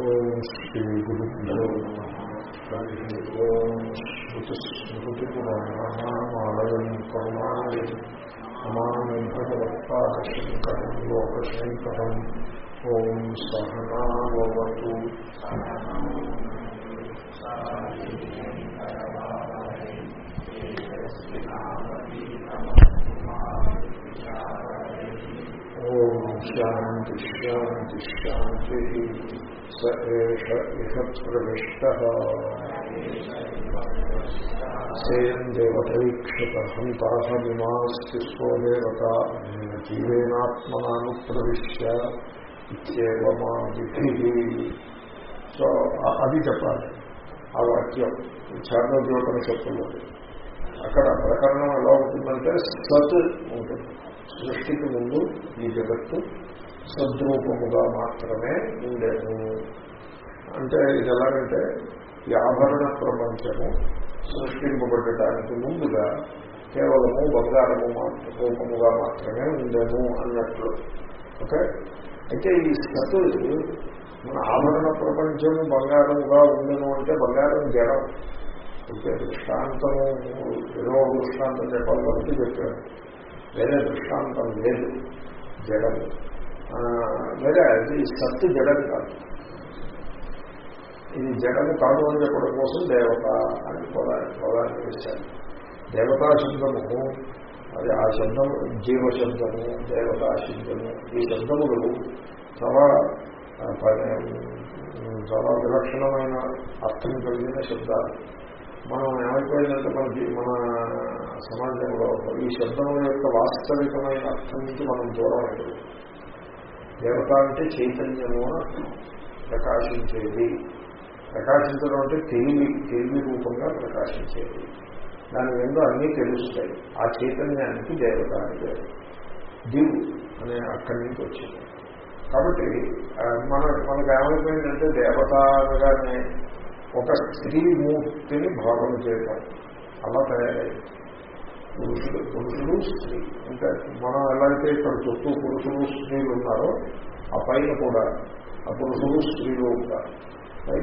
ఓం శ్రీ గురుభ్యో హరి ఓం శ్రుతిస్మృతిపురాణామాలయం కరుణాలి నమామి భగవత్పాదశంకరం లోకశంకరం ఓం సహనావతు ఓం శాంతి శాంతి శాంతి స ఏష ఇహ ప్రవిష్ట సేయం దేవతైక్షత హంతా విమాస్తి స్వదేవత జీవేనాత్మనాను సో అది చెప్పాలి. ఆ వాక్యం చార్యోపనిషత్తులో అక్కడ ప్రకరణం ఎలా ఉంటుందంటే సత్ ఉంటుంది. సృష్టికి ముందు ఈ జగత్తు సద్రూపముగా మాత్రమే ఉండేను అంటే ఇది ఎలాగంటే ఈ ఆభరణ ప్రపంచము సృష్టింపబడటానికి ముందుగా కేవలము బంగారము రూపముగా మాత్రమే ఉండేము అన్నట్లు. ఓకే? అయితే ఈ సత్తు మన ఆభరణ ప్రపంచము బంగారముగా ఉండను అంటే బంగారం జడం. ఓకే? దృష్టాంతము ఏదో దృష్టాంతం చెప్పాలి కాబట్టి చెప్పాను. వేరే దృష్టాంతం లేదు. జడము. లేదా ఇది సత్తు జడము కాదు. ఇది జడము కాదు అని చెప్పడం కోసం దేవత అని పదాన్ని పదాన్ని వేశారు దేవతా శబ్దము అది ఆ శబ్దము జీవ శబ్దము దేవతా శబ్దము ఈ శబ్దములు చాలా చాలా విలక్షణమైన అర్థం కలిగిన శబ్దాలు. మనం ఏమైపోయిందంటే మన మన సమాజంలో ఈ శబ్దం యొక్క వాస్తవికమైన అర్థం నుంచి మనం దూరం అయిపోయింది దేవత అంటే చైతన్యము ప్రకాశించేది. ప్రకాశించడం అంటే తెలివి తెలివి రూపంగా ప్రకాశించేది. దాని ఎందుకు అన్నీ తెలుస్తాయి. ఆ చైతన్యానికి దేవత అంటే దివు అనే అక్కడి నుంచి వచ్చింది. కాబట్టి మన మనకు ఏమైపోయిందంటే దేవతగానే ఒక స్త్రీ మూర్తిని భావన చేయటం. అలా తయారైంది. పురుషుడు పురుషుడు స్త్రీ అంటే మనం ఎలాగైతే ఇక్కడ చుట్టూ పురుషులు స్త్రీలు ఉన్నారో ఆ పైన కూడా ఆ పురుషులు స్త్రీలు ఉంటారు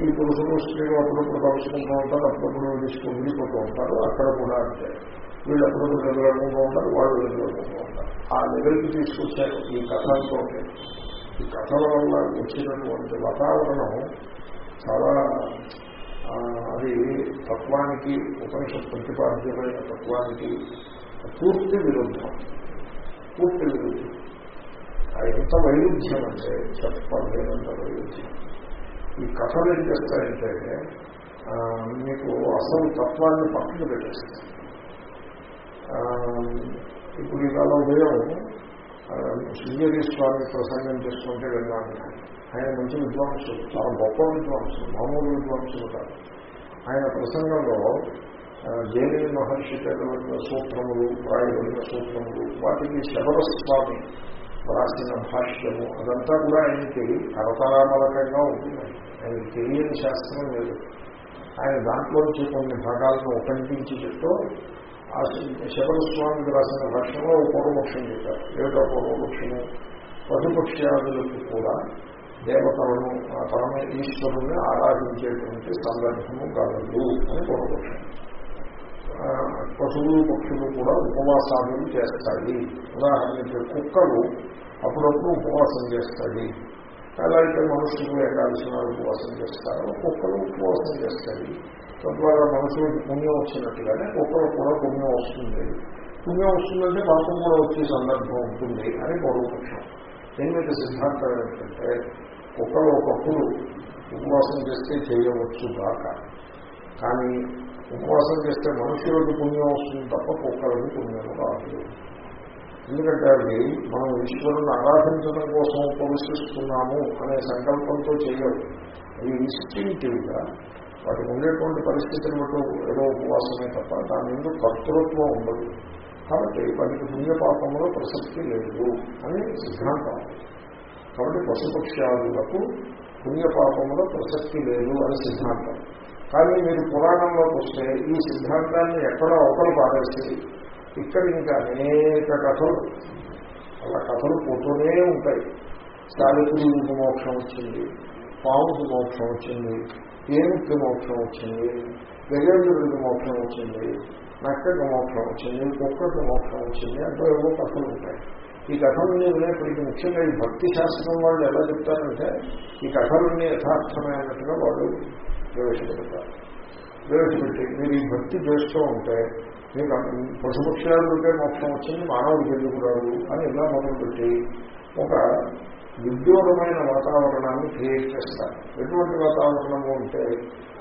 ఈ పురుషులు స్త్రీలు అప్పుడప్పుడు కలుసుకుంటూ ఉంటారు అప్పుడప్పుడు తీసుకుని విడిపోతూ ఉంటారు అక్కడ కూడా అంటే వీళ్ళు అప్పుడప్పుడు ఎదురకుండా ఉంటారు వాళ్ళు ఎదురకుండా ఉంటారు ఆ లెవెల్కి తీసుకొచ్చారు ఈ కథలతో ఈ కథల వల్ల వచ్చినటువంటి వాతావరణం చాలా అది తత్వానికి ఉపనిషత్ ప్రతిపాద్యమైన తత్వానికి పూర్తి విరుద్ధం. పూర్తి విరుద్ధం. ఎంత వైరుధ్యం అంటే చెప్పలేనంత వైరుధ్యం. ఈ కథలు ఏం చేస్తాయంటే మీకు అసలు తత్వాన్ని పక్కన పెట్టేస్తాయి. ఇప్పుడు ఇవాళ ఉదయం శృంగేరి స్వామి ప్రసంగం చేసుకుంటే వెళ్ళాను ఆయన మంచి విద్వాంసులు చాలా గొప్ప విద్వాంసులు మామూలు విద్వాంసులు కాదు. ఆయన ప్రసంగంలో జైని మహర్షి పేదల సూత్రములు ప్రాయబడిన సూత్రములు వాటికి శబరస్వామి రాసిన భాష్యము అదంతా కూడా ఆయనకి కరతరామలకంగా ఉంటుంది ఆయనకి తెలియని శాస్త్రం లేదు. ఆయన దాంట్లోంచి కొన్ని భాగాలను ఉపంటించి చెప్తూ ఆ శబరస్వామికి రాసిన భాషలో పూర్వపక్షం చెప్పారు. ఏమిటో పూర్వపక్షము? పశుపక్ష్యాదులకు కూడా దేవతలను ఆ పరమ ఈశ్వరుని ఆరాధించేటువంటి సందర్భము కలదు అని పూర్వపక్షం పశువులు పక్షులు కూడా ఉపవాసాలు చేస్తాయి. ఉదాహరణకి కుక్కలు అప్పుడప్పుడు ఉపవాసం చేస్తాయి. ఎలా అయితే మనుషులు ఏకాదశి ఉపవాసం చేస్తారో కుక్కలు ఉపవాసం చేస్తాయి. తద్వారా మనుషులకి పుణ్యం వచ్చినట్టుగానే కుక్కలు కూడా పుణ్యం వస్తుంది. పుణ్యం వస్తుందంటే పాపం కూడా వచ్చే సందర్భం ఉంటుంది అని పూర్వపక్షం దీని మీద సిద్ధాంతం ఏంటంటే కుక్కలు ఒకప్పుడు ఉపవాసం చేస్తే చేయవచ్చు కాక కానీ ఉపవాసం చేస్తే మనుషులకు పుణ్యం వస్తుంది తప్ప కుక్కలకు పుణ్యం రాదు ఎందుకంటే అది మనం ఈశ్వరుని ఆరాధించడం కోసం ఉపవిస్తున్నాము అనే సంకల్పంతో చేయవు అవి ఇన్స్టింగ్టివ్గా వాటికి ఉండేటువంటి పరిస్థితిని బట్టి ఏదో ఉపవాసమే తప్ప దాని ముందు కర్తృత్వం ఉండదు. కాబట్టి వాటికి పుణ్యపాపంలో ప్రసక్తి లేదు అని సిద్ధాంతం. కాబట్టి పశుపక్ష్యాదులకు పుణ్యపాపముల ప్రసక్తి లేదు అని సిద్ధాంతం. కానీ మీరు పురాణంలోకి వస్తే ఈ సిద్ధాంతాన్ని ఎక్కడో ఒకరు పారేసి ఇక్కడ ఇంకా అనేక కథలు అలా కథలు పోతూనే ఉంటాయి. సావిత్రికి మోక్షం వచ్చింది పాముకి మోక్షం వచ్చింది ఏనుక్కి మోక్షం వచ్చింది గజేంద్రుడికి మోక్షం వచ్చింది నక్కకి మోక్షం వచ్చింది కుక్కకి మోక్షం వచ్చింది అంటే ఏవో కథలు ఉంటాయి. ఈ కథలన్నీ వినేప్పటికీ ముఖ్యంగా ఈ భక్తి శాస్త్రం వాళ్ళు ఎలా చెప్తారంటే ఈ కథలన్నీ యథార్థమైనట్టుగా వాళ్ళు ప్రవేశపెడతారు. ప్రవేశపెట్టి మీరు ఈ భక్తి చేస్తూ ఉంటే మీకు పశుపక్షాలకే మోక్షం వచ్చింది మానవుడికి ఎందుకు రాదు అని ఇలా మొదలుపెట్టి ఒక ఉద్యోగమైన వాతావరణాన్ని క్రియేట్ చేస్తారు. ఎటువంటి వాతావరణము అంటే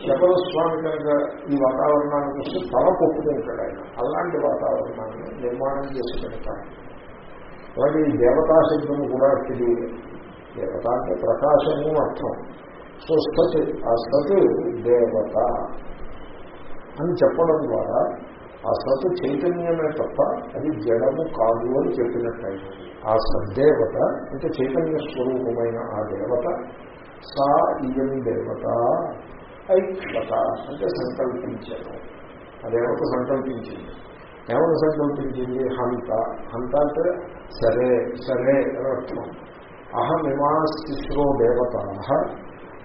శబర స్వామి కనుక ఈ వాతావరణాన్ని చూస్తే తల కొట్టుకుంటాడు ఆయన. అలాంటి వాతావరణాన్ని నిర్మాణం చేసి పెడతారు. అలాగే ఈ దేవతా శబ్దము కూడా తెలియదు దేవత అంటే ప్రకాశము అర్థం. సో సత్ ఆ సత్ దేవత అని చెప్పడం ద్వారా ఆ సత్ చైతన్యమే తప్ప అది జడము కాదు అని చెప్పినట్టయింది. ఆ సద్దేవత అంటే చైతన్య స్వరూపమైన ఆ దేవత సా ఇయం దేవత ఐక్షత అంటే సంకల్పించారు ఆ దేవత సంకల్పించింది. ఏమని సంకల్పించింది హంత. హంత అంటే సరే సరే అని అర్థం. అహమిమాస్తిశ్రో దేవత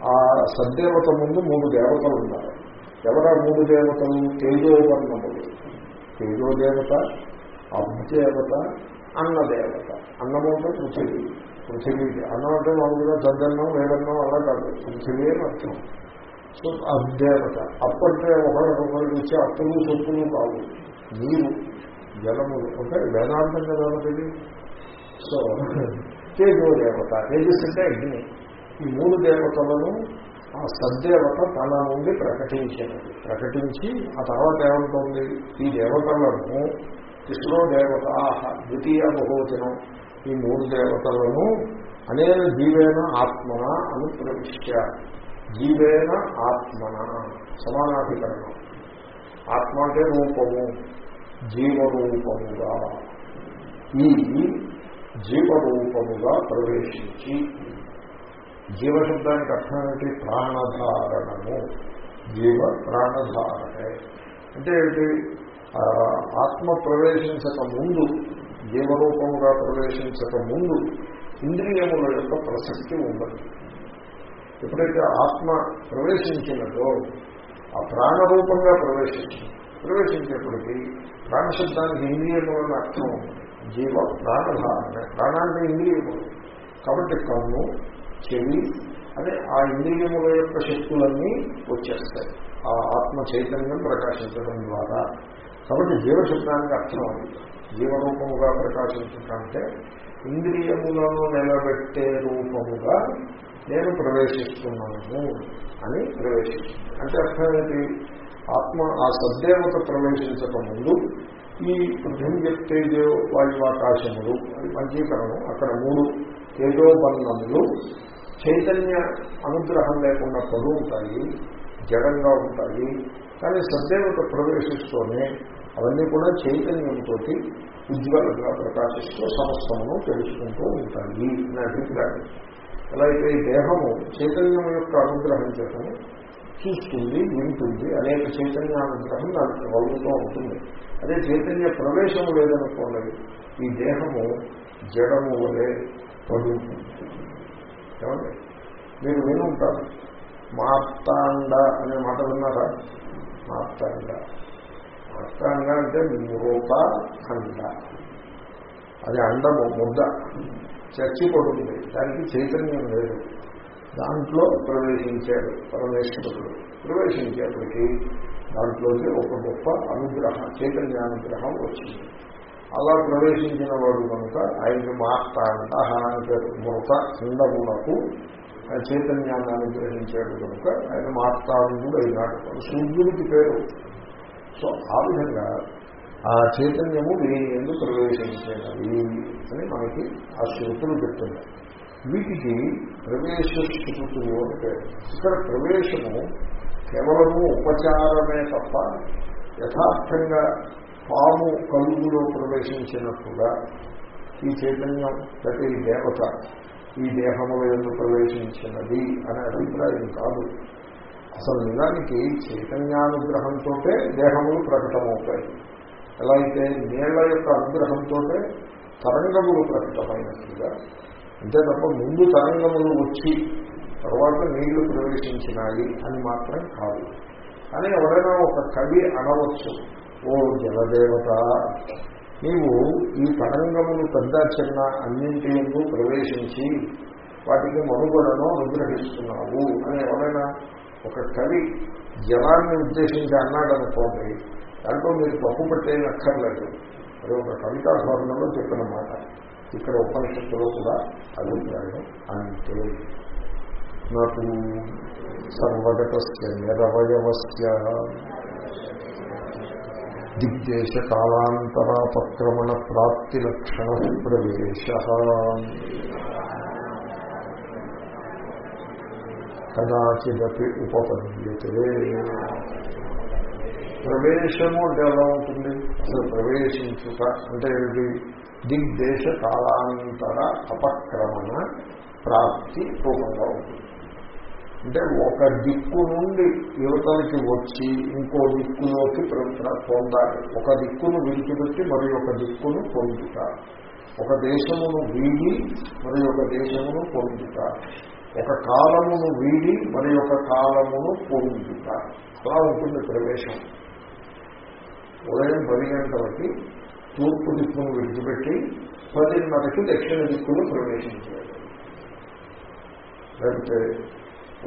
ఆ సద్దేవత ముందు మూడు దేవతలు ఉన్నారు. ఎవరా మూడు దేవతలు? తేజోవర్ణములు తేజోదేవత అభ్యదేవత అన్నదేవత. అన్నము అంటే పృథివీ. పృథివీ. అన్నం అంటే మామూలుగా చద్దన్నం వేదన్నం అలా కాదు. పృథివీ అని అర్థం. సో అభ్యదేవత అప్పంటే ఒకరికొకరికి ఇచ్చే అప్పులు సొప్పులు కావు నీరు జలము అంటే వేదాంతం కదా ఇది సో తేజోదేవత తేజస్ అంటే అగ్ని. ఈ మూడు దేవతలను ఆ సద్దేవత తన నుండి ప్రకటించినది ప్రకటించి ఆ తర్వాత ఏమంటుంది? ఈ దేవతలను తిస్రో దేవత ద్వితీయ బహువచనం ఈ మూడు దేవతలను అనేక జీవేన ఆత్మన అనుప్రవిశ్య. జీవేన ఆత్మన సమానాధికరణం. ఆత్మ అంటే రూపము. జీవరూపముగా ఈ జీవరూపముగా ప్రవేశించి జీవశబ్దానికి అర్థం ఏంటి ప్రాణధారణము. జీవ ప్రాణధారణే. అంటే ఏంటి ఆత్మ ప్రవేశించక ముందు జీవరూపముగా ప్రవేశించక ముందు ఇంద్రియముల యొక్క ప్రసక్తి ఉండదు. ఎప్పుడైతే ఆత్మ ప్రవేశించినదో ఆ ప్రాణరూపంగా ప్రవేశించింది ప్రవేశించేప్పటికీ ప్రాణశబ్దానికి ఇంద్రియములను అర్థం జీవ ప్రాణధారణ ప్రాణానికి ఇంద్రియములు కాబట్టి కన్ను చెవి అదే ఆ ఇంద్రియముల యొక్క శక్తులన్నీ వచ్చేస్తాయి. ఆ ఆత్మ చైతన్యం ప్రకాశించడం ద్వారా. కాబట్టి జీవశబ్దానికి అర్థం అవుతుంది జీవరూపముగా ప్రకాశించటంటే ఇంద్రియములను నిలబెట్టే రూపముగా నేను ప్రవేశిస్తున్నాను అని ప్రవేశిస్తుంది. అంటే అర్థం ఏంటి? ఆత్మ ఆ సద్దేవత ప్రవేశించక ముందు ఈ బుద్ధిం తేజో వాయువాకాశములు అది పంచీకరణం అక్కడ మూడు తేజోబన్నములు చైతన్య అనుగ్రహం లేకుండా పడు ఉంటాయి జడంగా ఉంటాయి. కానీ సద్దేవత ప్రవేశిస్తూనే అవన్నీ కూడా చైతన్యంతో ఉజ్వలంగా ప్రకాశిస్తూ సమస్తమును తెలుసుకుంటూ ఉంటాయి. నా అభిప్రాయం. ఎలా అయితే ఈ దేహము చైతన్యం యొక్క అనుగ్రహం చేతను చూస్తుంది వింటుంది. అనేక చైతన్యానుగ్రహం దానికి కలుగుతూ ఉంటుంది. అదే చైతన్య ప్రవేశం లేదనుకోండి ఈ దేహము జడము వలె పడుతుంది మీరు వినుంటారు. మార్తాండ అనే మాట విన్నారా? మార్తాండ. మార్తాండ అంటే మృత అండ అది అండము ముద్ద. చచ్చి పడుతుంది. దానికి చైతన్యం లేదు. దాంట్లో ప్రవేశించాడు పరమేశ్వరుడు ప్రవేశించేప్పటికీ దాంట్లోకి ఒక గొప్ప అనుగ్రహం చైతన్యానుగ్రహం వచ్చింది. అలా ప్రవేశించిన వాడు కనుక ఆయనకి మార్తాండ అని మృత అండమునకు చైతన్యాన్ని అనుగ్రహించాడు కనుక ఆయన మార్తాండుడు అయినాడు సూర్యుడికి పేరు. సో ఆ విధంగా ఆ చైతన్యము దీని ఎందుకు ప్రవేశించినది అని మనకి ఆ శృతులు చెప్తున్నారు. వీటికి ప్రవేశ శృతులు అంటే ఇక్కడ ప్రవేశము కేవలము ఉపచారమే తప్ప యథార్థంగా పాము కలుగులో ప్రవేశించినట్టుగా ఈ చైతన్యం ప్రతి దేవత ఈ దేహముల ఎందుకు ప్రవేశించినది అనే అభిప్రాయం కాదు. అసలు నిజానికి చైతన్యానుగ్రహంతో దేహములు ప్రకటమవుతాయి. ఎలా అయితే నీళ్ళ యొక్క అనుగ్రహంతో తరంగములు ప్రకటమైనట్టుగా అంతే తప్ప ముందు తరంగములు వచ్చి తర్వాత నీళ్ళు ప్రవేశించినాయి అని మాత్రం కాదు. కానీ ఎవరైనా ఒక కవి అనవచ్చు ఓ జలదేవత నీవు ఈ తరంగములు పెద్ద చిన్న అన్నింటి ముందు ప్రవేశించి వాటికి మనుగడను అనుగ్రహిస్తున్నావు అని ఎవరైనా ఒక కవి జలాన్ని ఉద్దేశించి అన్నాడు అనుకోండి దాంట్లో మీరు తప్పు పెట్టేది అక్కర్లేదు. అది ఒక కవితా ధోరణలో చెప్పిన మాట. ఇక్కడ ఉపనిషత్తులో కూడా అభిప్రాయం అంటే నాకు సర్వగతస్య నిరవయవస్య దిగ్దేశ కాలాంతరాపక్రమణ ప్రాప్తి లక్షణ ప్రవేశ. కదాచిదపి ఉపపద్యతే. ప్రవేశము అంటే ఎలా ఉంటుంది? అసలు ప్రవేశించుట అంటే ఏమిటి? దిగ్దేశ కాలాంతర అపక్రమణ ప్రాప్తి రూపంగా ఉంటుంది. అంటే ఒక దిక్కు నుండి యువతలకి వచ్చి ఇంకో దిక్కులోకి పొందాలి. ఒక దిక్కును విడిచిపెట్టి మరి ఒక దిక్కును పొందుట. ఒక దేశమును వీడి మరి ఒక దేశమును పొందుట. ఒక కాలమును వీడి మరి ఒక కాలమును పొందుట. అలా ఉంటుంది ప్రవేశం. ఉదయం పది గంటలకి తూర్పు దిక్కును విడిచిపెట్టి పదిన్నరకి దక్షిణ దిక్కును ప్రవేశించాడు లేకపోతే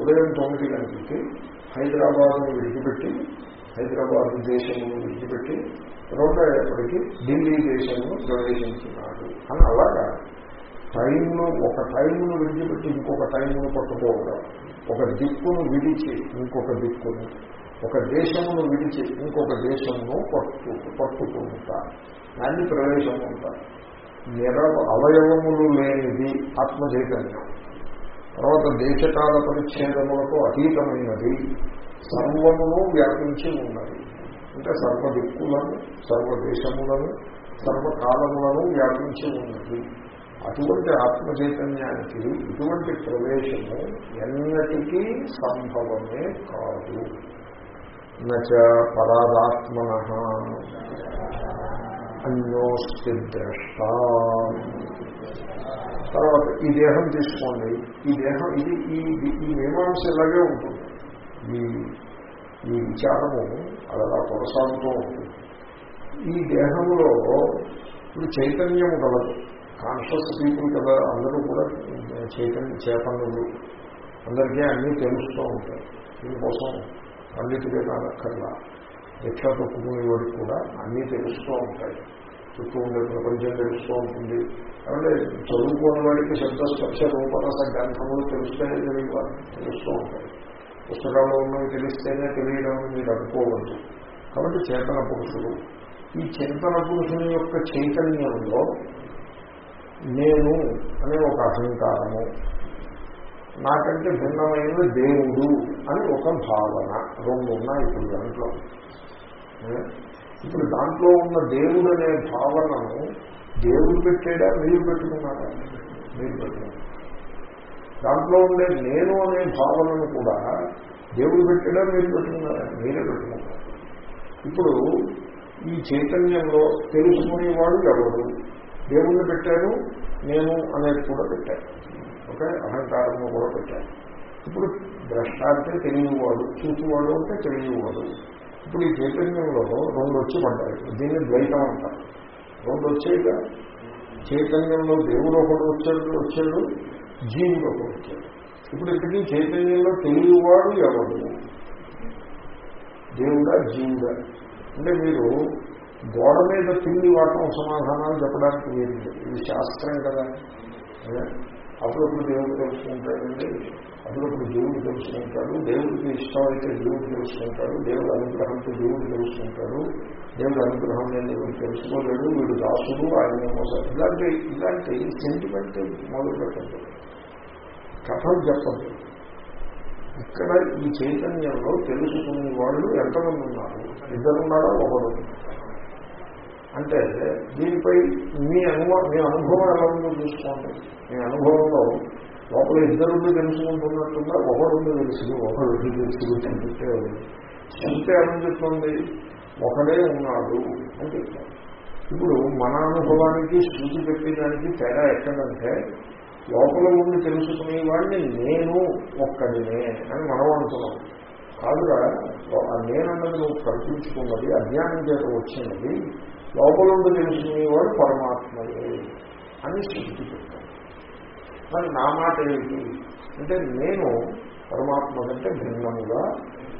ఉదయం తొమ్మిది గంటలకి హైదరాబాద్ను విడిచిపెట్టి హైదరాబాద్ దేశమును విడిచిపెట్టి రెండేపటికి ఢిల్లీ దేశమును ప్రవేశించినాడు అని అలాగా టైంను ఒక టైంను విడిచిపెట్టి ఇంకొక టైంను పట్టుకోవడం ఒక దిక్కును విడిచి ఇంకొక దిక్కును ఒక దేశమును విడిచి ఇంకొక దేశమును పట్టు పట్టుకుంటారు దాన్ని ప్రవేశం ఉంటారు నిర అవయవములు లేనిది ఆత్మచైతన్యం తర్వాత దేశకాల పరిచ్ఛేదములకు అతీతమైనది సర్వమును వ్యాపించి ఉన్నది. అంటే సర్వ దిక్కులను సర్వదేశములను సర్వకాలములను వ్యాపించి ఉన్నది. అటువంటి ఆత్మ చైతన్యానికి ఇటువంటి ప్రవేశము ఎన్నటికీ సంభవమే కాదు. నచ పరాదాత్మన. అన్యోస్తి ద్రష్ట తర్వాత ఈ దేహం తీసుకోండి. ఈ దేహం ఇది ఈ ఈ మీమాంస ఇలాగే ఉంటుంది. ఈ ఈ విచారము అలా కొనసాగుతూ ఉంటుంది. ఈ దేహంలో ఇప్పుడు చైతన్యము కలదు కాన్షియస్ పీపుల్ కదా అందరూ కూడా చైతన్య చేతనులు. అందరికీ అన్నీ తెలుస్తూ ఉంటాయి. దీనికోసం పండితుడే కాదక్కర్లా. దీక్ష తొక్కుకునేవాడు కూడా అన్నీ తెలుస్తూ ఉంటాయి. చుట్టూ ఉండే ప్రపంచం తెలుస్తూ ఉంటుంది. కాబట్టి చదువుకోని వాడికి శబ్దస్పర్శ రూపరస గ్రంథములు తెలుస్తేనే తెలియవాలి. తెలుస్తూ ఉంటాయి. పుస్తకాల్లో ఉన్నవి తెలిస్తేనే తెలియడం మీరు అనుకోవద్దు. కాబట్టి చేతన పురుషుడు. ఈ చేతన పురుషుని యొక్క చైతన్యంలో నేను అనే ఒక అహంకారము నాకంటే భిన్నమైన దేవుడు అని ఒక భావన రెండు ఉన్నాయి ఇప్పుడు దాంట్లో. ఇప్పుడు దాంట్లో ఉన్న దేవుడు అనే భావనను దేవుడు పెట్టాడా? మీరు పెట్టుకున్నారా? మీరు పెట్టుకున్నారు దాంట్లో ఉండే నేను అనే భావనను కూడా దేవుడు పెట్టాడా? మీరు పెట్టుకున్నారా? మీరే పెట్టుకున్నారు. ఇప్పుడు ఈ చైతన్యంలో తెలుసుకునేవాడు ఎవరు? దేవుణ్ణి పెట్టారు నేను అనేది కూడా పెట్టాను. ఓకే? అహంకారము కూడా పెట్టాను. ఇప్పుడు ద్రష్ట అంటే తెలియవాడు చూసేవాడు అంటే తెలియవాడు ఇప్పుడు ఈ చైతన్యంలో రెండు వచ్చి పడ్డాయి. దీన్ని ద్వైతం అంటారు. రెండు వచ్చాయిక చైతన్యంలో దేవుడు ఒకడు వచ్చాడు వచ్చాడు జీవుడు ఒకడు వచ్చాడు. ఇప్పుడు ఇప్పటికీ చైతన్యంలో తెలియవాడు ఎవడు దేవుడా జీవుడా? అంటే మీరు గోడ మీద తిండి వాటం సమాధానాలు చెప్పడానికి లేదు ఇది శాస్త్రం కదా. అప్పుడప్పుడు దేవుడు తెలుసుకుంటాడండి అప్పుడప్పుడు దేవుడు తెలుసుకుంటాడు దేవుడికి ఇష్టం అయితే దేవుడు తెలుసుకుంటాడు దేవుడు అనుగ్రహంతో దేవుడు తెలుసుకుంటాడు దేవుడు అనుగ్రహం నేను వీడు తెలుసుకోలేడు వీడు దాసుడు ఆయన ఇలాంటి ఇలాంటి సెంటిమెంట్ మొదలు పెట్టండి కథలు చెప్పండి ఇక్కడ ఈ చైతన్యంలో తెలుసుకునే వాళ్ళు ఎంతమంది ఉన్నారు? ఇద్దరున్నారా? ఒకడు అంటే దీనిపై మీ అనుభవం మీ అనుభవం ఎలా ఉందో చూసుకోండి. మీ అనుభవంలో లోపల ఇద్దరు తెలుసుకుంటున్నట్టుగా ఒకడు తెలుసు ఒకడు తెలుసు అంటే చెప్తే ఏమని చెప్తుంది ఒకడే ఉన్నాడు అని చెప్తారు. ఇప్పుడు మన అనుభవానికి శృతి చెప్పేదానికి తేడా ఎక్కడంటే లోపల ఉండి తెలుసుకునే వాడిని నేను ఒక్కడినే అని మనం అనుకున్నాం కాదురా నేనన్నది నువ్వు కల్పించుకున్నది అజ్ఞానం చేత వచ్చినది లోపల ఉండి తెలుసుకునేవాడు పరమాత్మయే అని శృతి చెప్తాను మరి నా మాట ఏంటి అంటే నేను పరమాత్మ కంటే భిన్నముగా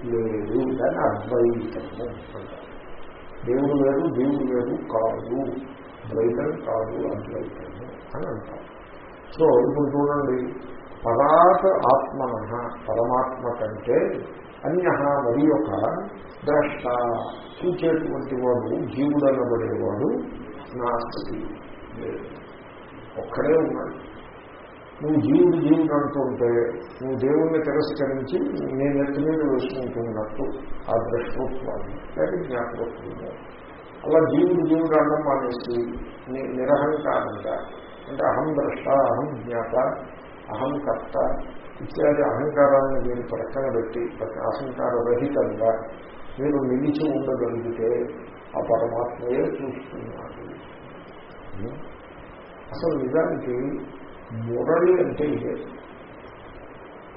లేదు. దాన్ని అద్వైతము అంటారు. దేవుడు వేరు దేవుడు వేరు కాదు. ద్వైతం కాదు అద్వైతము అని అంటారు. సో ఇప్పుడు చూడండి పరాత ఆత్మన పరమాత్మ కంటే అన్య మరి ఒక ద్రష్ట. చూచేటువంటి వాడు జీవుడు అనబడేవాడు నాస్తి. లేదు. ఒక్కడే ఉన్నాడు. నువ్వు జీవుడు జీవుడు అంటుంటే నువ్వు దేవుణ్ణి తిరస్కరించి నేను ఎత్తి మీద వేసుకుంటున్నట్టు ఆ ద్రష్టత్వాన్ని. లేక జ్ఞాపకత్వము అలా జీవుడు జీవుడు అనడం మానేసి నిరహంకారంగా అంటే అహం ద్రష్ట అహం జ్ఞాత అహం కర్త ఇత్యాది అహంకారాన్ని మీరు ప్రక్కన పెట్టి అహంకార రహితంగా మీరు నిలిచి ఉండగలిగితే ఆ పరమాత్మయే చూస్తున్నాడు. Hmm? అసలు నిజానికి మురళి అంటే ఇదే.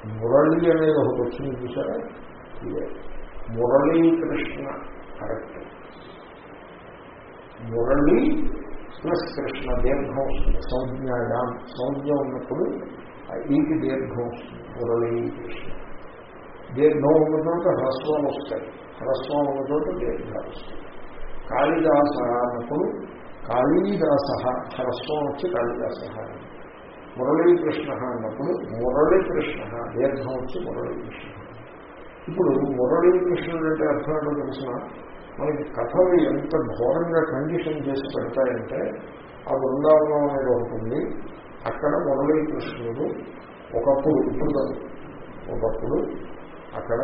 మురళి అనేది ఒకటి వచ్చింది చూసారా? ఇదే. మురళీ కృష్ణ కరెక్ట్. మురళి ప్లస్ కృష్ణ దీర్ఘం వస్తుంది. సంజ్ఞాయాం సంజ్ఞ ఉన్నప్పుడు ఈకి దీర్ఘం వస్తుంది. మురళీ కృష్ణ. దీర్ఘం ఉన్న చోట హ్రస్వాలు వస్తాయి. హ్రస్వం ఉన్న చోట దీర్ఘాలు వస్తాయి. కాళిదాస అన్నప్పుడు కాళీదాస హ్రస్వం వచ్చి కాళిదాస మురళీకృష్ణ అన్నప్పుడు మురళీకృష్ణ దీర్ఘం వచ్చి మురళీకృష్ణ? ఇప్పుడు మురళీకృష్ణుడు అంటే అర్థం ఏంటో తెలిసిన మనకి కథలు ఎంత ఘోరంగా కండిషన్ చేసి పెడతాయంటే ఆ బృందావనం అనేది ఉంటుంది. అక్కడ మురళీకృష్ణుడు ఒకప్పుడు ఇప్పుడు ఒకప్పుడు అక్కడ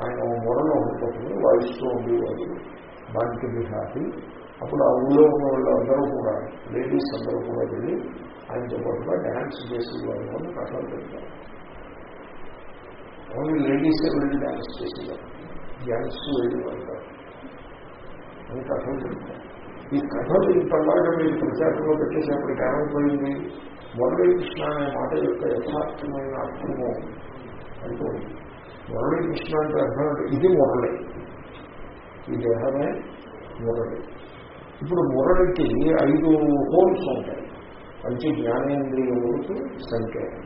ఆయన మురళి ఒకటి వాయిస్తూ ఉండేవాడు. బాంకి బిహారీ అప్పుడు ఆ ఊళ్ళో ఉన్న వాళ్ళందరూ కూడా లేడీస్ అందరూ కూడా వెళ్ళి ఆయనతో పాటుగా డ్యాన్స్ చేసేవాళ్ళు అని కథలు పెడతారు ఓన్లీ లేడీసే వెళ్ళి డ్యాన్స్ చేసేవారు? డ్యాన్స్ పడతారు. అని కథలు చెప్తారు. ఈ కథలు ఇంతలాగా మీరు ప్రచారంలో పెట్టేసేపటికి ఏమైపోయింది మురళీకృష్ణ అనే మాట యొక్క యథార్థమైన అర్థము అయిపోయింది మురళీకృష్ణ అంటే అర్థం అంటే ఇది మురళి. ఈ దేహమే మురళి. ఇప్పుడు మురళికి ఐదు హోల్స్ ఉంటాయి. మంచి జ్ఞానేంద్రియములకు సంకేతం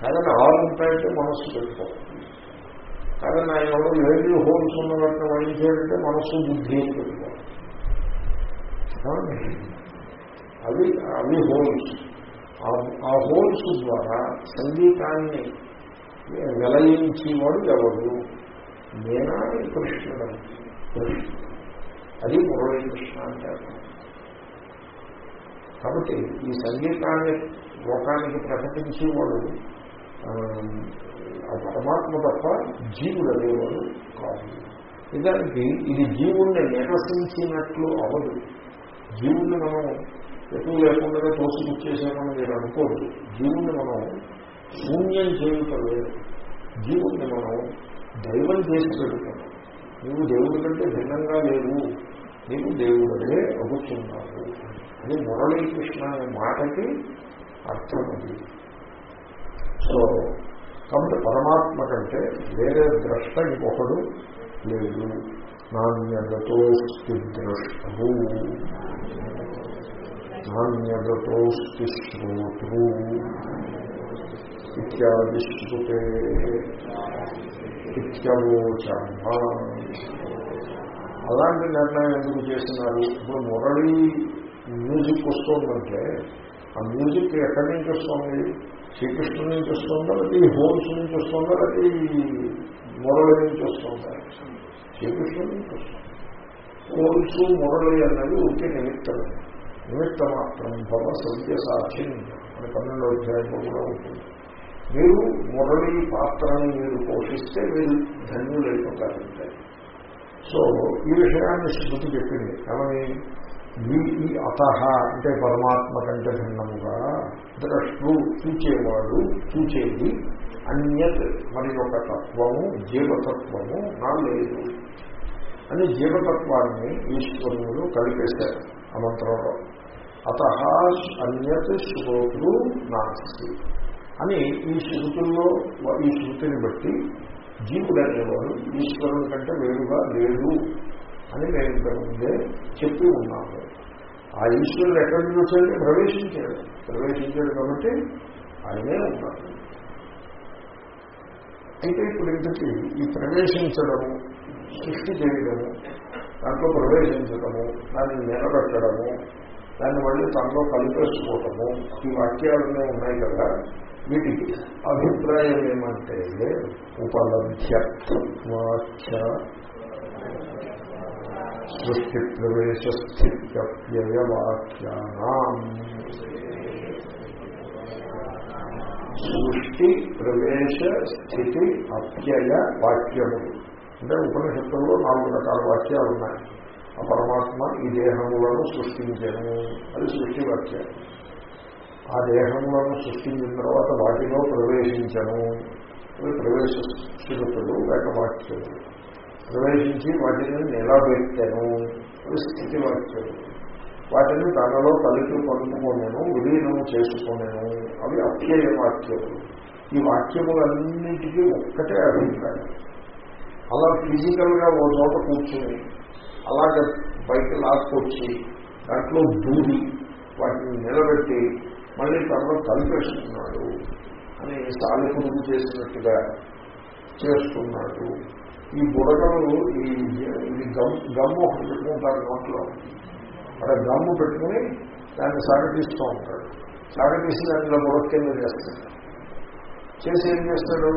కాదని ఆరు ఉంటాయంటే మనస్సు పెట్టుకోవాలి కాదని ఆయన ఎవరు ఏడు హోల్స్ ఉన్న వాటిని వహించాడంటే మనస్సు బుద్ధి అని పెట్టుకోవాలి అవి అవి హోల్స్. ఆ హోల్స్ ద్వారా సంగీతాన్ని వెలయించేవాడు ఎవరు నేనా కృష్ణుడు. అది మురళీకృష్ణ అంటే కాబట్టి ఈ సంగీతాన్ని లోకానికి ప్రకటించేవాడు పరమాత్మ తప్ప జీవుడు అనేవాడు కాదు. నిజానికి ఇది జీవుణ్ణి నిరసించినట్లు అవదు జీవుణ్ణి మనం ఎటు లేకుండా తోసిపుచ్చేసామని మీరు అనుకోదు జీవుణ్ణి మనం శూన్యం చేయటం లేదు జీవుణ్ణి మనం దైవం చేసి పెడుతున్నాం. నువ్వు దేవుడి కంటే భిన్నంగా లేవు. నీవు దేవుడే అగుతున్నావు అది మురళీకృష్ణ అనే మాటకి అర్థం అది. సో కాబట్టి పరమాత్మ కంటే వేరే ద్రష్ట ఇంకొకడు లేదు. నాణ్యతోస్తి ద్రష్టవు. నాణ్యతోస్తి శ్రోతృ ఇత్యాది శ్రుతే ఇత్యవోచమ అలాంటి నిర్ణయం ఎందుకు చేసినారు? ఇప్పుడు మురళీ మ్యూజిక్ వస్తుందంటే ఆ మ్యూజిక్ ఎక్కడి నుంచి వస్తుంది? శ్రీకృష్ణుడి నుంచి వస్తుందా? లేకపోతే ఈ హోల్స్ నుంచి వస్తుందా? లేకపోతే ఈ మురళి నుంచి వస్తుందా? శ్రీకృష్ణుడి నుంచి వస్తుంది. హోల్స్ మురళి అన్నది ఒకే నిమిత్తం. నిమిత్త మాత్రం భవ సత్య సాధ్యం. అని పన్నెండో అధ్యాయంలో కూడా ఉంటుంది. మీరు మురళి పాత్రని మీరు పోషిస్తే మీరు ధన్యులైపోతారంటే. సో ఈ విషయాన్ని శృతి చెప్పింది కానీ ఈ అత అంటే పరమాత్మ కంటే భిన్నముగా ద్రష్టు చూచేవాడు చూచేది అన్యత్ మరి ఒక తత్వము జీవతత్వము నా లేదు. అని జీవతత్వాన్ని ఈశ్వరుడు కలిపేశారు ఆ మంత్రంలో. అత అన్యత్ శ్రోతులు నాస్తి అని ఈ శృతుల్లో ఈ శృతిని బట్టి జీవుడు అనేవాడు ఈశ్వరుని కంటే వేరుగా లేడు అని నేను ఇంతకుముందే చెప్పి ఉన్నాము ఆ ఈశ్వరుడు ఎక్కడికి నుంచి వచ్చాడు ప్రవేశించాడు. ప్రవేశించాడు కాబట్టి ఆయనే ఉంటాడు అయితే ఇప్పుడు ఇంతకీ ఈ ప్రవేశించడము సృష్టి చేయడము దాంట్లో ప్రవేశించడము దాన్ని నిలబెట్టడము దాన్ని మళ్ళీ తనలో కలిపేసుకోవటము ఈ వాక్యాలన్నీ ఉన్నాయి కదా. వీటికి అభిప్రాయం ఏమంటే ఉపలభ్యత్వాఖ్య సృష్టి ప్రవేశ స్థిత్యవ్యయ సృష్టి ప్రవేశ స్థితి అప్యయ వాక్యములు అంటే ఉపనిషత్తుల్లో నాలుగు రకాల వాక్యాలు ఉన్నాయి. ఆ పరమాత్మ ఈ దేహములను సృష్టించను అది సృష్టి వాక్యం ఆ దేహములను సృష్టించిన తర్వాత వాటిలో ప్రవేశించను అవి ప్రవేశ స్థితులు లేక వాక్యములు. ప్రవేశించి వాటిని నిలబెట్టను అవి స్థితి వచ్చాను వాటిని తనలో కలిపి కలుపుకొనేను విలీనము చేసుకునేను. అవి అప్యయ వాక్యములు. ఈ వాక్యములన్నిటికీ ఒక్కటే అభిప్రాయం. అలా ఫిజికల్గా ఓ చోట కూర్చొని అలాగే బయట లాక్కొచ్చి దాంట్లో దూరి వాటిని నిలబెట్టి మళ్ళీ తనలో కలిపేస్తున్నాడు అని సాలిపురుగు చేసినట్టుగా చేస్తున్నాడు. ఈ బుడగలు ఈ ఇది గమ్ గమ్ము ఒకటి పెట్టుకుంటారు నోట్లో. అక్కడ గమ్ము పెట్టుకుని దాన్ని సాగతీస్తూ ఉంటాడు. సాగతీసి దానిలో బుడక్కేందో చేస్తాడు చేసి ఏం చేస్తాడు?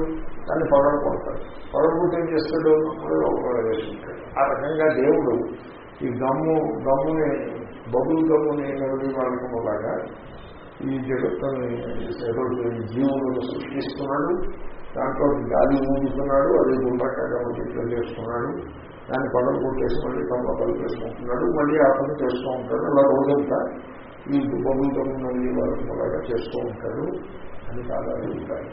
దాన్ని పగల కొడతాడు. పగలకొట్టి ఏం చేస్తాడు? వేసుకుంటాడు. ఆ రకంగా దేవుడు ఈ గమ్ము గమ్ముని బబుల్ గమ్ముని వాళ్ళకులాగా ఈ జగత్తుని జీవులను సృష్టిస్తున్నాడు. దాంట్లో గాలి ఊపిస్తున్నాడు అది గుండ్రకాయ ఇట్లా చేస్తున్నాడు దాన్ని పగలు కొట్టేసి మళ్ళీ తమ చేసుకుంటున్నాడు. మళ్ళీ ఆ పని చేస్తూ ఉంటాడు. అలా రోజంతా ఈ బబుల్ గమ్ముని వాళ్ళకులాగా చేస్తూ ఉంటాడు. అని కాదు అభిప్రాయం.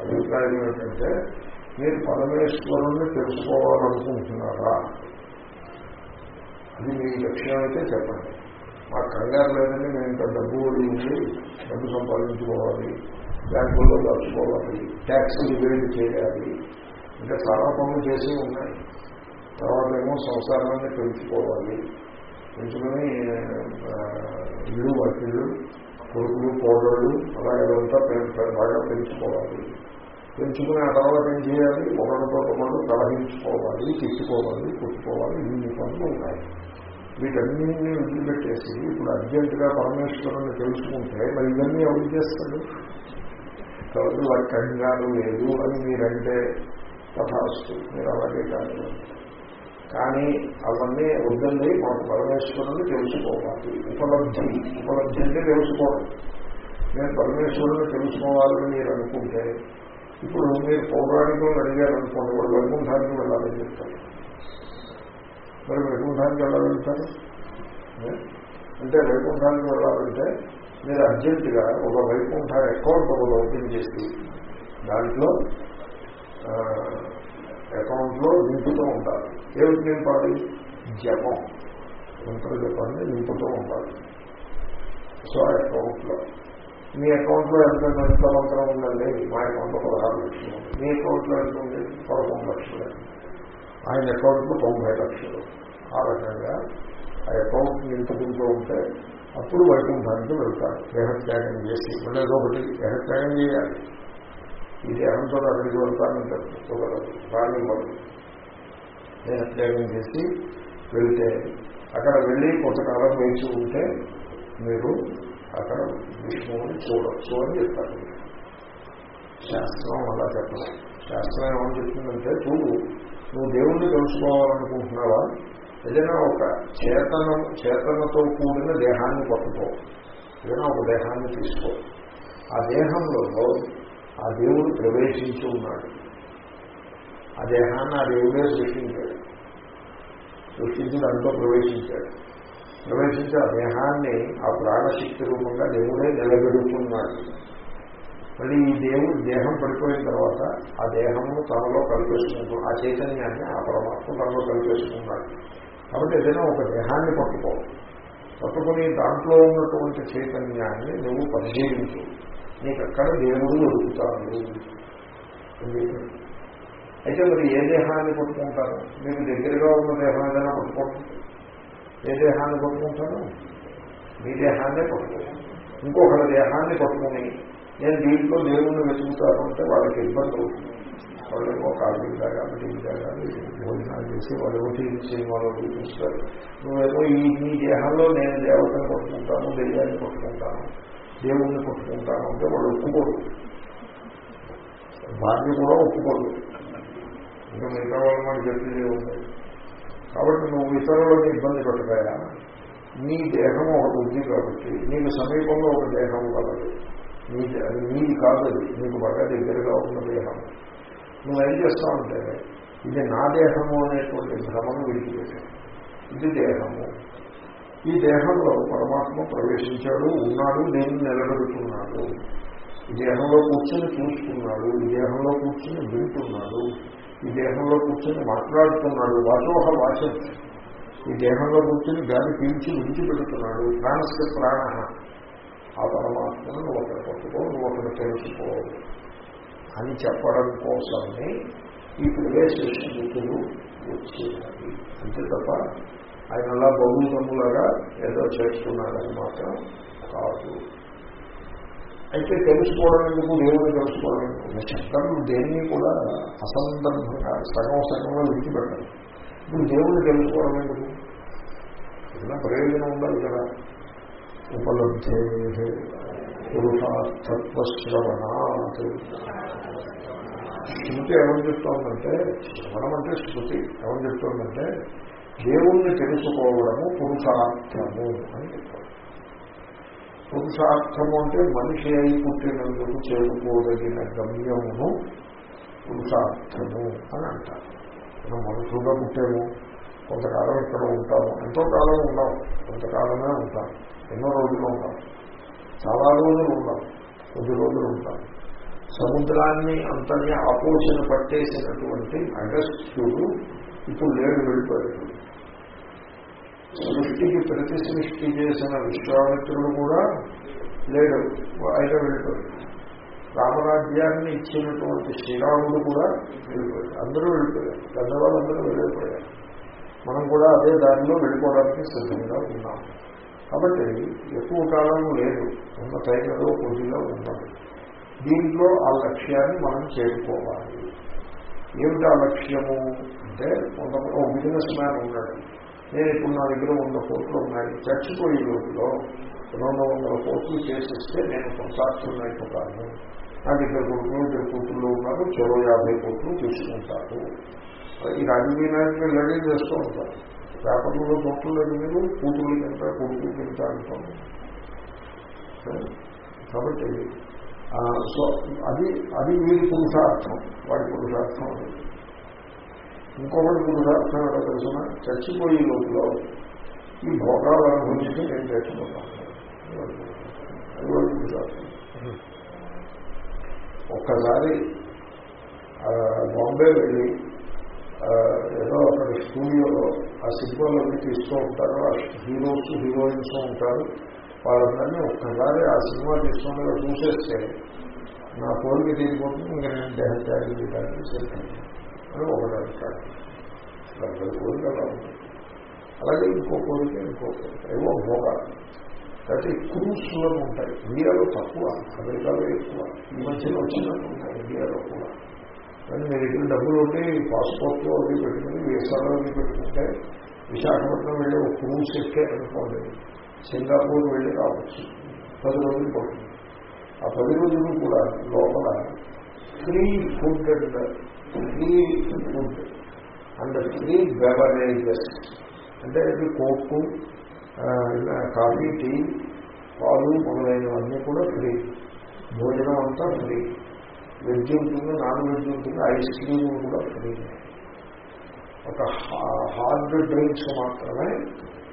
అభిప్రాయం ఏమిటంటే మీరు పరమేశ్వరుణ్ణి తెలుసుకోవాలనుకుంటున్నారా? అది మీ లక్ష్యం అయితే చెప్పండి. మాకు కంగారు లేదని మేము ఇంకా డబ్బు ఉండి డబ్బు సంపాదించుకోవాలి. బ్యాంకుల్లో దాచుకోవాలి. ట్యాక్సీలు వేడి చేయాలి. ఇంకా చాలా పనులు చేసి ఉన్నాయి. తర్వాత ఏమో సంసారాన్ని పెంచుకోవాలి. పెంచుకొని ఇల్లు వాటిళ్ళు కొడుకులు కోడళ్ళు అలాగేదంతా బాగా పెంచుకోవాలి. పెంచుకుని ఆ తర్వాత ఏం చేయాలి? ఒకరితో ఒకరు కలహించుకోవాలి తిట్టుకోవాలి కొట్టుకోవాలి ఇన్ని పనులు ఉన్నాయి వీటన్నింటినీ వదిలిపెట్టేసి ఇప్పుడు అర్జెంటుగా పరమేశ్వరుని తెలుసుకుంటే మరి ఇవన్నీ ఎవరు చేస్తాడు కాబట్టి వారి కంగారు లేదు అని మీరంటే తథాస్తు మీరు అలాగే కాదు. కానీ అవన్నీ వద్దండి మాకు పరమేశ్వరుని తెలుసుకోవాలి. ఉపలబ్ధి. ఉపలబ్ధి అంటే తెలుసుకోవడం. నేను పరమేశ్వరుని తెలుసుకోవాలని మీరు అనుకుంటే ఇప్పుడు మీరు పౌరాణికులు అడిగారనుకోండి వాళ్ళు వైకుంఠానికి వెళ్ళాలని చెప్తారు. మరి వైకుంఠానికి వెళ్ళాలంటారు అంటే వైకుంఠానికి వెళ్ళాలంటే మీరు అర్జెంటుగా ఒక వైకుంఠ అకౌంట్ ఒకటి ఓపెన్ చేసి దాంట్లో అకౌంట్లో నింపుతూ ఉండాలి ఏమిటి నింపాలి? జపం. మంత్ర జపాన్ని నింపుతూ ఉండాలి సో అకౌంట్లో మీ అకౌంట్లో ఎంత ఎంత మంత్రం ఉందండి మా అకౌంట్లో పదహారు లక్షలు. మీ అకౌంట్లో ఎంత ఉంది పదకొండు లక్షలు. ఆయన అకౌంట్లో తొంభై లక్షలు. ఆ రకంగా ఆ అకౌంట్ నింపుకుంటూ ఉంటే అప్పుడు వైకుంఠానికి వెళ్తారు దేహత్యాగం చేసి మళ్ళీ ఒకటి దేహత్యాగం చేయాలి. ఈ దేహంతో అక్కడికి వెళ్తానంటే కుదరదు వాళ్ళు దేహత్యాగం చేసి వెళ్తే అక్కడ వెళ్ళి కొంతకాలం వేచి ఉంటే మీరు అక్కడ విష్ణువుని చూడొచ్చు అని చెప్తారు. శాస్త్రం అలా చెప్పడం శాస్త్రం ఏమని చెప్తుందంటే చూడు నువ్వు దేవుణ్ణి తెలుసుకోవాలనుకుంటున్నావా ఏదైనా ఒక చేతన చేతనతో కూడిన దేహాన్ని పట్టుకో. ఏదైనా ఒక దేహాన్ని తీసుకో. ఆ దేహంలో ఆ దేవుడు ప్రవేశించి ఉన్నాడు. ఆ దేహాన్ని ఆ దేవుడే సృష్టించాడు సృష్టించి దాంట్లో ప్రవేశించాడు. ప్రవేశించి ఆ దేహాన్ని ఆ ప్రాణశక్తి రూపంగా దేవుడే నిలబెడుతున్నాడు. మళ్ళీ ఈ దేవుడు దేహం పడిపోయిన తర్వాత ఆ దేహము తనలో కలిపేసుకుంటూ ఆ చైతన్యాన్ని ఆ పరమాత్మ తనలో కలిపేసుకున్నాడు. కాబట్టి ఏదైనా ఒక దేహాన్ని పట్టుకో. పట్టుకుని దాంట్లో ఉన్నటువంటి చైతన్యాన్ని నువ్వు పరిశీలించు. నీకు అక్కడ దేవుడు దొరుకుతాడు? అయితే మరి ఏ దేహాన్ని పట్టుకుంటారు? మీకు దగ్గరగా ఉన్న దేహం ఏదైనా పట్టుకోండి ఏ దేహాన్ని పట్టుకుంటాను మీ దేహాన్నే పట్టుకుంటారు ఇంకొకరి దేహాన్ని పట్టుకుని నేను దీంట్లో దేవుణ్ణి వెతుకుతాను అంటే వాళ్ళకి ఇబ్బంది అవుతుంది. వాళ్ళు ఏమో కాఫీ తాగాలి టీ తాగాలి భోజనాలు చేసి వాళ్ళు ఏమో టీవీ సినిమాలో చూపిస్తారు నువ్వేమో ఈ నీ దేహంలో నేను దేవతను పట్టుకుంటాను దెయ్యాన్ని పట్టుకుంటాను దేవుణ్ణి పట్టుకుంటాను అంటే వాళ్ళు ఒప్పుకోరు భార్య కూడా ఒప్పుకోరు ఇంకా మిగతా వాళ్ళు మనకి చెప్పేది ఉంది కాబట్టి నువ్వు ఇతరులను ఇబ్బంది పెట్టగా నీ దేహం ఒకటి ఉంది కాబట్టి నీకు సమీపంలో ఒక దేహం కలదు నీ అది నీది కాదు నీకు బాగా దగ్గరగా ఉన్న దేహం నువ్వేం చేస్తావంటే ఇది నా దేహము అనేటువంటి భ్రమను విడిచిపెట్టాడు. ఇది దేహము. ఈ దేహంలో పరమాత్మ ప్రవేశించాడు ఉన్నాడు నేను నిలబెడుతున్నాడు ఈ దేహంలో కూర్చొని చూసుకున్నాడు ఈ దేహంలో కూర్చొని వింటున్నాడు ఈ దేహంలో కూర్చొని మాట్లాడుతున్నాడు వాచోహ వాచత్. ఈ దేహంలో కూర్చొని గాలి పీల్చి విడిచిపెడుతున్నాడు ప్రాణస్య ప్రాణ. ఆ పరమాత్మను నువ్వు ఒకటి పట్టుకో ఒకటి అని చెప్పడం కోసమే ఈ ప్రవేశిస్తులు వచ్చేది అంతే తప్ప ఆయన అలా బహుతములుగా ఏదో చేస్తున్నాడని మాత్రం కాదు. అయితే తెలుసుకోవడం ఎందుకు దేవుని తెలుసుకోవడం ఎందుకు శంకరులు దేన్ని కూడా అసందర్భంగా సగం సగంలో విడిచిపెట్టాలి. ఇప్పుడు దేవుడు తెలుసుకోవడం ఎందుకు ఏదైనా ప్రయోజనం ఉండాలి కదా ఉపలబ్ధే పురుషార్థత్వశ్రవణాత్. శృతి ఏమని చెప్తోందంటే శ్రవణం అంటే శృతి ఏమని చెప్తోందంటే దేవుణ్ణి తెలుసుకోవడము పురుషార్థము అని చెప్తారు పురుషార్థము అంటే మనిషి అయి పుట్టినందుకు చేరుకోదగిన గమ్యమును పురుషార్థము అని అంటారు. మనం మనుషులుగా పుట్టాము కొంతకాలం ఇక్కడ ఉంటాము ఎంతో కాలం ఉన్నాం కొంతకాలమే ఉంటాం ఎన్నో రోజులు ఉంటాం చాలా రోజులు ఉంటాం కొద్ది రోజులు ఉంటాం. సముద్రాన్ని అంతని ఆపోషణ పట్టేసినటువంటి అగస్త్యుడు ఇప్పుడు లేడు వెళ్ళిపోయాడు. సృష్టికి ప్రతి సృష్టి చేసిన విశ్వామిత్రుడు కూడా లేడు ఆయన వెళ్ళిపోయాడు. రామరాజ్యాన్ని ఇచ్చినటువంటి శ్రీరాముడు కూడా వెళ్ళిపోయాడు. అందరూ వెళ్ళిపోయారు. పెద్దవాళ్ళందరూ వెళ్ళిపోయారు. మనం కూడా అదే దారిలో వెళ్ళిపోవడానికి సిద్ధంగా ఉన్నాం. కాబట్టి ఎక్కువ కాలం లేదు. ఉన్న టైంలో కొద్దిగా ఉన్నది దీంట్లో ఆ లక్ష్యాన్ని మనం చేరుకోవాలి. ఏమిటి ఆ లక్ష్యము? అంటే కొంతమంది ఒక బిజినెస్ మ్యాన్ ఉన్నాడు. నేను ఇప్పుడు నా దగ్గర వంద కోట్లు ఉన్నాయి. చచ్చిపోయే రోజులో రెండు వందల కోట్లు చేసిస్తే నేను కొనసాగుతున్న అయిపోతాను నాకు ఇద్దరు కొడుకులు ఇద్దరు కోట్లు ఉన్నారు. చెరో యాభై కోట్లు తీసుకుంటారు. ఈ రాజకీయ నాయకులు చేస్తూ ఉంటారు. పేపర్లలో కోట్లు మీరు కూతురు కింద కొడుకు కింద అంటాం కాబట్టి సో అది అది వీడి పురుషార్థం. వాడి పురుషార్థం అది. ఇంకొకటి పురుషార్థం ఎలా తెలుసిన? చచ్చిపోయే లోపల ఈ భోగాలు అనుభవించి నేను చచ్చిపోతాను. అది వాడి పురుషార్థం. ఒక్కసారి బాంబే వెళ్ళి ఏదో అక్కడ స్టూడియోలో ఆ సినిమాలో తీస్తూ ఉంటారు. ఆ హీరోస్ హీరోయిన్స్ ఉంటారు. వాళ్ళందరినీ ఒక్కసారి ఆ సినిమా తీసుకుంటే చూసేస్తే నా కోరిక తీరిపోతుంది ఇంకా నేను దేహత్యాగం చేయడానికి సిద్ధం. అని ఒకటి అంటాడు కోరిక అలా అలాగే ఇంకో కోరిక ఇంకో కోరిక ఏవో భోగాలు అయితే క్రూస్లో ఉంటాయి. ఇండియాలో తక్కువ. అమెరికాలో ఎక్కువ. ఈ మధ్యలో వచ్చినట్టు ఉంటాయి ఇండియాలో కూడా. కానీ మీరు ఇక్కడ డబ్బులు ఉంటే పాస్పోర్ట్లో అవి పెట్టుకుని వీసాలో అవి పెట్టుకుంటే విశాఖపట్నం వెళ్ళి ఒక క్రూస్ ఎక్కే అనుకోండి. సింగపూర్ వెళ్ళి రావచ్చు. పది రోజులు పడుతుంది. ఆ పది రోజులు కూడా లోపల free food and free food and free beverages అంటే ఇది కోక్కు కాఫీ టీ పాలు మొదలైనవన్నీ కూడా ఫ్రీ భోజనం అంతా ఫ్రీ వెజ్ ఉంటుంది నాన్ వెజ్ ఉంటుంది ఐస్ క్రీమ్ కూడా ఫ్రీ ఒక హార్డ్ డ్రింక్స్ మాత్రమే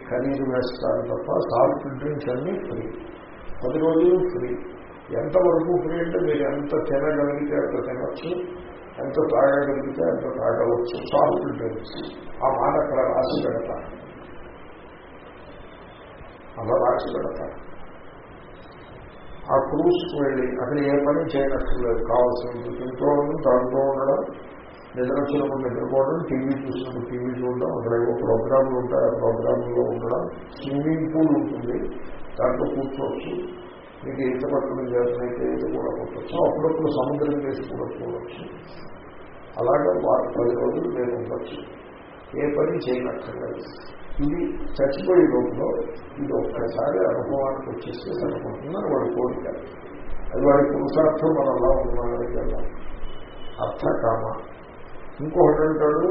ఖరీదు వేస్తారు తప్ప సాఫ్ట్ డ్రింక్స్ అన్నీ ఫ్రీ. పది రోజులు ఫ్రీ. ఎంతవరకు ఫ్రీ అంటే మీరు ఎంత తినగలిగితే అంత తినచ్చు ఎంత తాగగలిగితే అంత తాగవచ్చు. Soft drinks. ఆ మాట అక్కడ రాసి పెడతారు. అలా రాసి పెడతారు. ఆ క్రూస్కి వెళ్ళి అక్కడ ఏ పని చేయనట్లేదు కావాల్సింది తింటూ ఉండడం తాగుతూ ఉండడం నిద్ర వచ్చినప్పుడు నిద్రపోవడం టీవీ చూసినప్పుడు టీవీ చూడడం అక్కడ ఏవో ప్రోగ్రాంలు ఉంటాయి ఆ ప్రోగ్రాంలో ఉండడం స్విమ్మింగ్ పూల్ ఉంటుంది. దాంట్లో కూర్చోవచ్చు. మీకు ఈత పట్టడం చేతనైతే ఈత కూడా కొట్టచ్చు అప్పుడప్పుడు సముద్రం చేసి కూడా చూడవచ్చు అలాగే వారు పది రోజులు నేను ఉండొచ్చు. ఏ పని చేయనక్కర్లేదు. ఇది చచ్చిపోయే లోపల ఇది ఒక్కసారి అనుభవానికి వచ్చేస్తే సరిపోతుందని వాడు కోరిక. అది వాడి పురుషార్థం మనం అలా ఉన్నాడని కదా అర్థ కామ ఇంకొకటి అంటాడు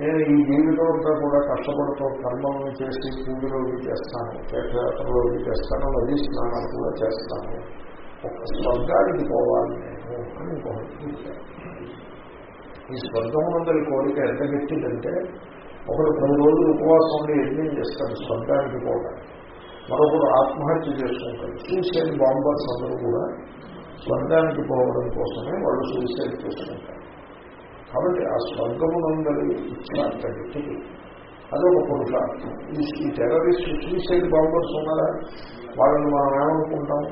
నేను ఈ జీవితం అంతా కూడా కష్టపడుతూ కర్మలను చేసి పూజలో చేస్తాను తీర్థయాత్రలో చేస్తాను నదీ స్నానాలు కూడా చేస్తాను. ఒక స్వర్గానికి పోవాలి నేను అని ఇంకొకటి ఈ స్వర్గమునందరి కోరిక ఎంత గట్టిదంటే ఒకడు పది రోజులు ఉపవాసం ఉండి యజ్ఞం చేస్తాడు స్వర్గానికి పోవడానికి మరొకడు ఆత్మహత్య చేసుకుంటాడు. సూసైడ్ బాంబర్స్ అందరూ కూడా స్వర్గానికి పోవడం కోసమే వాళ్ళు సూసైడ్ చేసుకుంటారు. కాబట్టి ఆ స్వర్గమునందరి ఇచ్చార్థ వ్యక్తికి అదొక పురుషార్థం ఈ టెర్రరిస్ట్ సూసైడ్ బాంబర్స్ ఉన్నారా? వాళ్ళని మనం ఏమనుకుంటాం?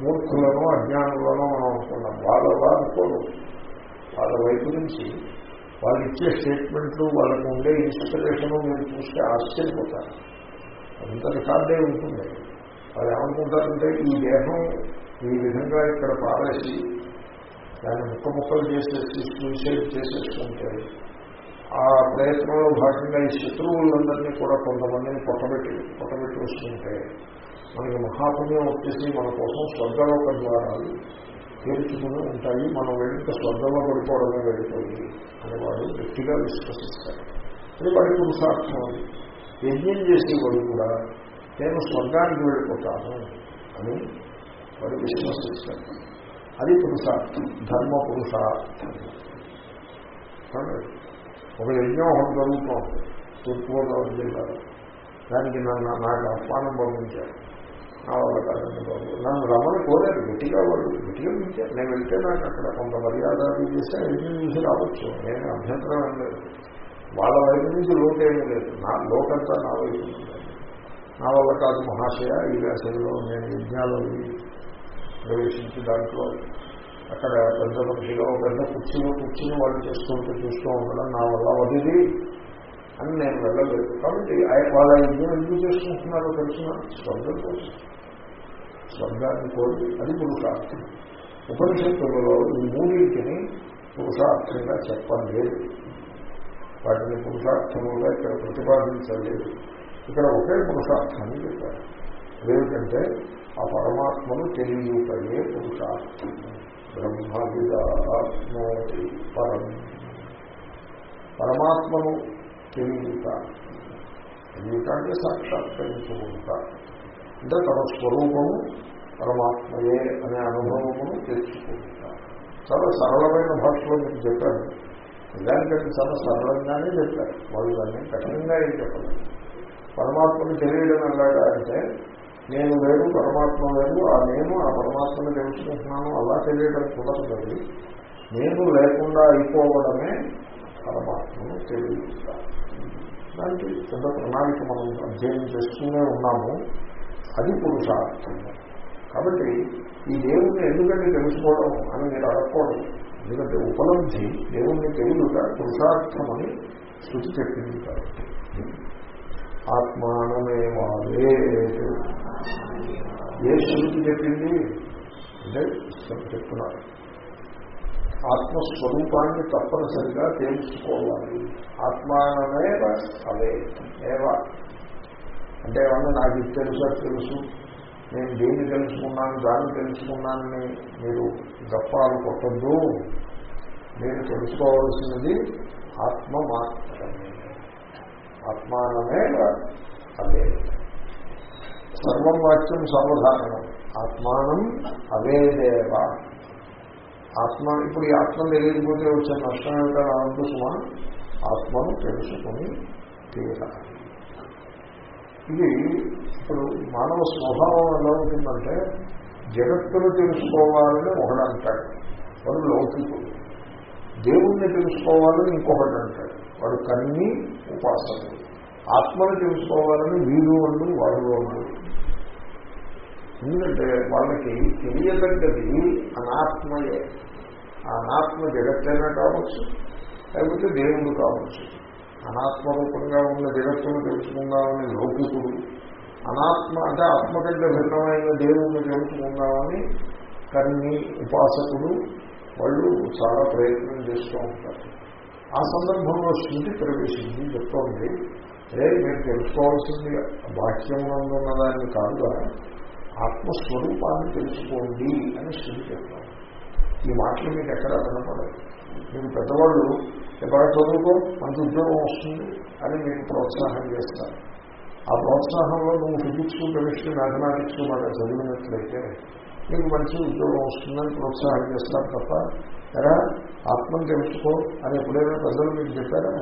మూర్ఖులను అజ్ఞానులను మనం అనుకుంటాం. వాళ్ళ అనుకోరు వాళ్ళ వైపు నుంచి వాళ్ళు ఇచ్చే స్టేట్మెంట్లు వాళ్ళకు ఉండే ఇన్స్పిరేషను మీరు చూస్తే ఆశ్చర్యపోతారు. అంత రికార్డే ఉంటుంది. వాళ్ళు ఏమనుకుంటారంటే ఈ దేహం ఈ విధంగా ఇక్కడ పారేసి దాన్ని ముక్క ముక్కలు చేసేసి సూసైడ్ చేసేసుకుంటే ఆ ప్రయత్నంలో భాగంగా ఈ శత్రువులందరినీ కూడా కొంతమందిని పొట్టబెట్టి పొట్టబెట్టి వస్తుంటే మనకి మహాపుణ్యం వచ్చేసి మన కోసం స్వర్గలోక ద్వారాలు తీర్చుకుని ఉంటాయి. మనం వెళ్ళిన స్వర్గంలో పడిపోవడమే వెళ్ళిపోయి అని వాడు గట్టిగా విశ్వసిస్తారు అది వాడి పురుషార్థం అది. యజ్ఞం చేసేవాడు కూడా నేను స్వర్గానికి వెళ్ళిపోతాను అని వాడు విశ్వసిస్తాడు. అది పురుషార్థం ధర్మ పురుషార్థం ఒక యజ్ఞం ఒకటి జరుగుతోంది తూర్పుగోదావరి జిల్లాలో దానికి నన్ను నాకు ఆహ్వానం పంపించారు. నా వాళ్ళ కాదండి బాబు. నన్ను రమ్మని కోరారు. గట్టిగా వాళ్ళు గట్టిగా పిలిచారు. నేను వెళ్తే నాకు అక్కడ కొంత మర్యాద చేస్తే యజ్ఞం చూసి రావచ్చు. నేను అభ్యంతరం లేదు. వాళ్ళ వైపు నుంచి లోటు ఏమీ లేదు. నా లోకంతా నా వైపు నా వల్ల కాదు మహాశయ. ఈ వేసవిలో నేను యజ్ఞాలు ప్రవేశించి దాంట్లో అక్కడ పెద్ద మనిషిగా పెద్ద కుర్చీలో కూర్చుని వాళ్ళు చేసుకుంటూ చూస్తూ ఉండడం నా వల్ల వదిలి అని నేను వెళ్ళలేదు. కాబట్టి వాళ్ళ ఇంజన్ ఎందుకు చేసుకుంటున్నారో తెలిసిన స్వర్గం కోసం. స్వర్గాన్ని కోరి అది పురుషార్థం ఉపనిషత్తులలో ఈ మూడింటిని పురుషార్థంగా చెప్పలేదు. వాటిని పురుషార్థముగా ఇక్కడ ప్రతిపాదించలేదు. ఇక్కడ ఒకే పురుషార్థాన్ని చెప్పారు. ఏమిటంటే ఆ పరమాత్మను తెలియటయే పురుషార్థం. బ్రహ్మవిదాత్మోతి పరం. పరమాత్మను తెలియట తెలియట అంటే సాక్షాత్కరించుకుంటా. అంటే తన స్వరూపము పరమాత్మయే అనే అనుభవమును తెచ్చుకుంటా. చాలా సరళమైన భాషలో మీకు చెప్పాను. నిజానికంటే చాలా సరళంగానే చెప్పారు. వాళ్ళు దాన్ని కఠినంగా ఏం చెప్పలేదు. పరమాత్మను తెలియడం ఎలాగా అంటే నేను వేరు పరమాత్మ వేరు ఆ నేను ఆ పరమాత్మను తెలుసుకుంటున్నాను అలా తెలియడం కుదరదు నేను లేకుండా అయిపోవడమే పరమాత్మను తెలియట దానికి పెద్ద ప్రణాళిక మనం అధ్యయనం చేస్తూనే ఉన్నాము. అది పురుషార్థము. కాబట్టి ఈ దేవుణ్ణి ఎందుకంటే తెలుసుకోవడం అని మీరు అడగకూడదు. ఎందుకంటే ఉపలబ్ధి దేవుణ్ణి తెలియక పురుషార్థమని శృతి చెప్పింది కాబట్టి. ఆత్మానమేవాదే ఏ శృతి చెప్పింది? అంటే చెప్తున్నారు ఆత్మస్వరూపాన్ని తప్పనిసరిగా తెలుసుకోవాలి. ఆత్మానమేవ అవే ఏవ? అంటే ఏమన్నా నాకు ఇది తెలుసా? తెలుసు. నేను దేన్ని తెలుసుకున్నాను దాన్ని తెలుసుకున్నానని మీరు గప్పాలు కొట్టద్దు మీరు తెలుసుకోవాల్సినది ఆత్మ మాత్రమే ఆత్మానమే అదే సర్వం వాక్యం సర్వధారణం ఆత్మానం అవేదేవ ఆత్మ ఇప్పుడు ఈ ఆత్మ తెలియకపోతే వచ్చే నష్టం ఏమిటని అనంత సుమా. ఆత్మను తెలుసుకుని తీరాలి ఇది ఇప్పుడు మానవ స్వభావం ఎలా ఉంటుందంటే జగత్తును తెలుసుకోవాలని ఒకడు అంటాడు వాడు లౌకికుడు. దేవుణ్ణి తెలుసుకోవాలని ఇంకొకటి అంటాడు వాడు కన్ని ఉపాసకుడు. ఆత్మను తెలుసుకోవాలని వీడు వాళ్ళు వాడు వాళ్ళు ఎందుకంటే వాళ్ళకి తెలియదగ్గది అనాత్మయే. అనాత్మ జగత్తైనా కావచ్చు లేకపోతే దేవుడు కావచ్చు. అనాత్మ రూపంగా ఉన్న జగత్తును తెలుసుకుందామని లౌకికుడు అనాత్మ అంటే ఆత్మ కంటే భిన్నమైన దేవుణ్ణి తెలుసుకుందామని కన్ని ఉపాసకుడు వాళ్ళు చాలా ప్రయత్నం చేస్తూ ఉంటారు. ఆ సందర్భంలో శృతి ప్రవేశించి చెప్తోంది అదే మీరు తెలుసుకోవాల్సింది బాహ్యంలో దాన్ని కాదుగా ఆత్మస్వరూపాన్ని తెలుసుకోండి అని శృతి చెప్తాం ఈ మాటలు మీకు ఎక్కడా వినపడదు మీకు పెద్దవాళ్ళు ఎక్కడ చదువుకో? మంచి ఉద్యోగం వస్తుంది అని మీకు ప్రోత్సాహం చేస్తారు. ఆ ప్రోత్సాహంలో నువ్వు ఫిజిక్స్ కెమిస్ట్రీ మ్యాథమెటిక్స్ మాట చదివినట్లయితే మీకు మంచి ఉద్యోగం వస్తుందని ప్రోత్సాహం చేస్తారు తప్ప ఎరా ఆత్మను తెలుసుకో అని ఎప్పుడైనా ప్రజలు మీకు చెప్పారా?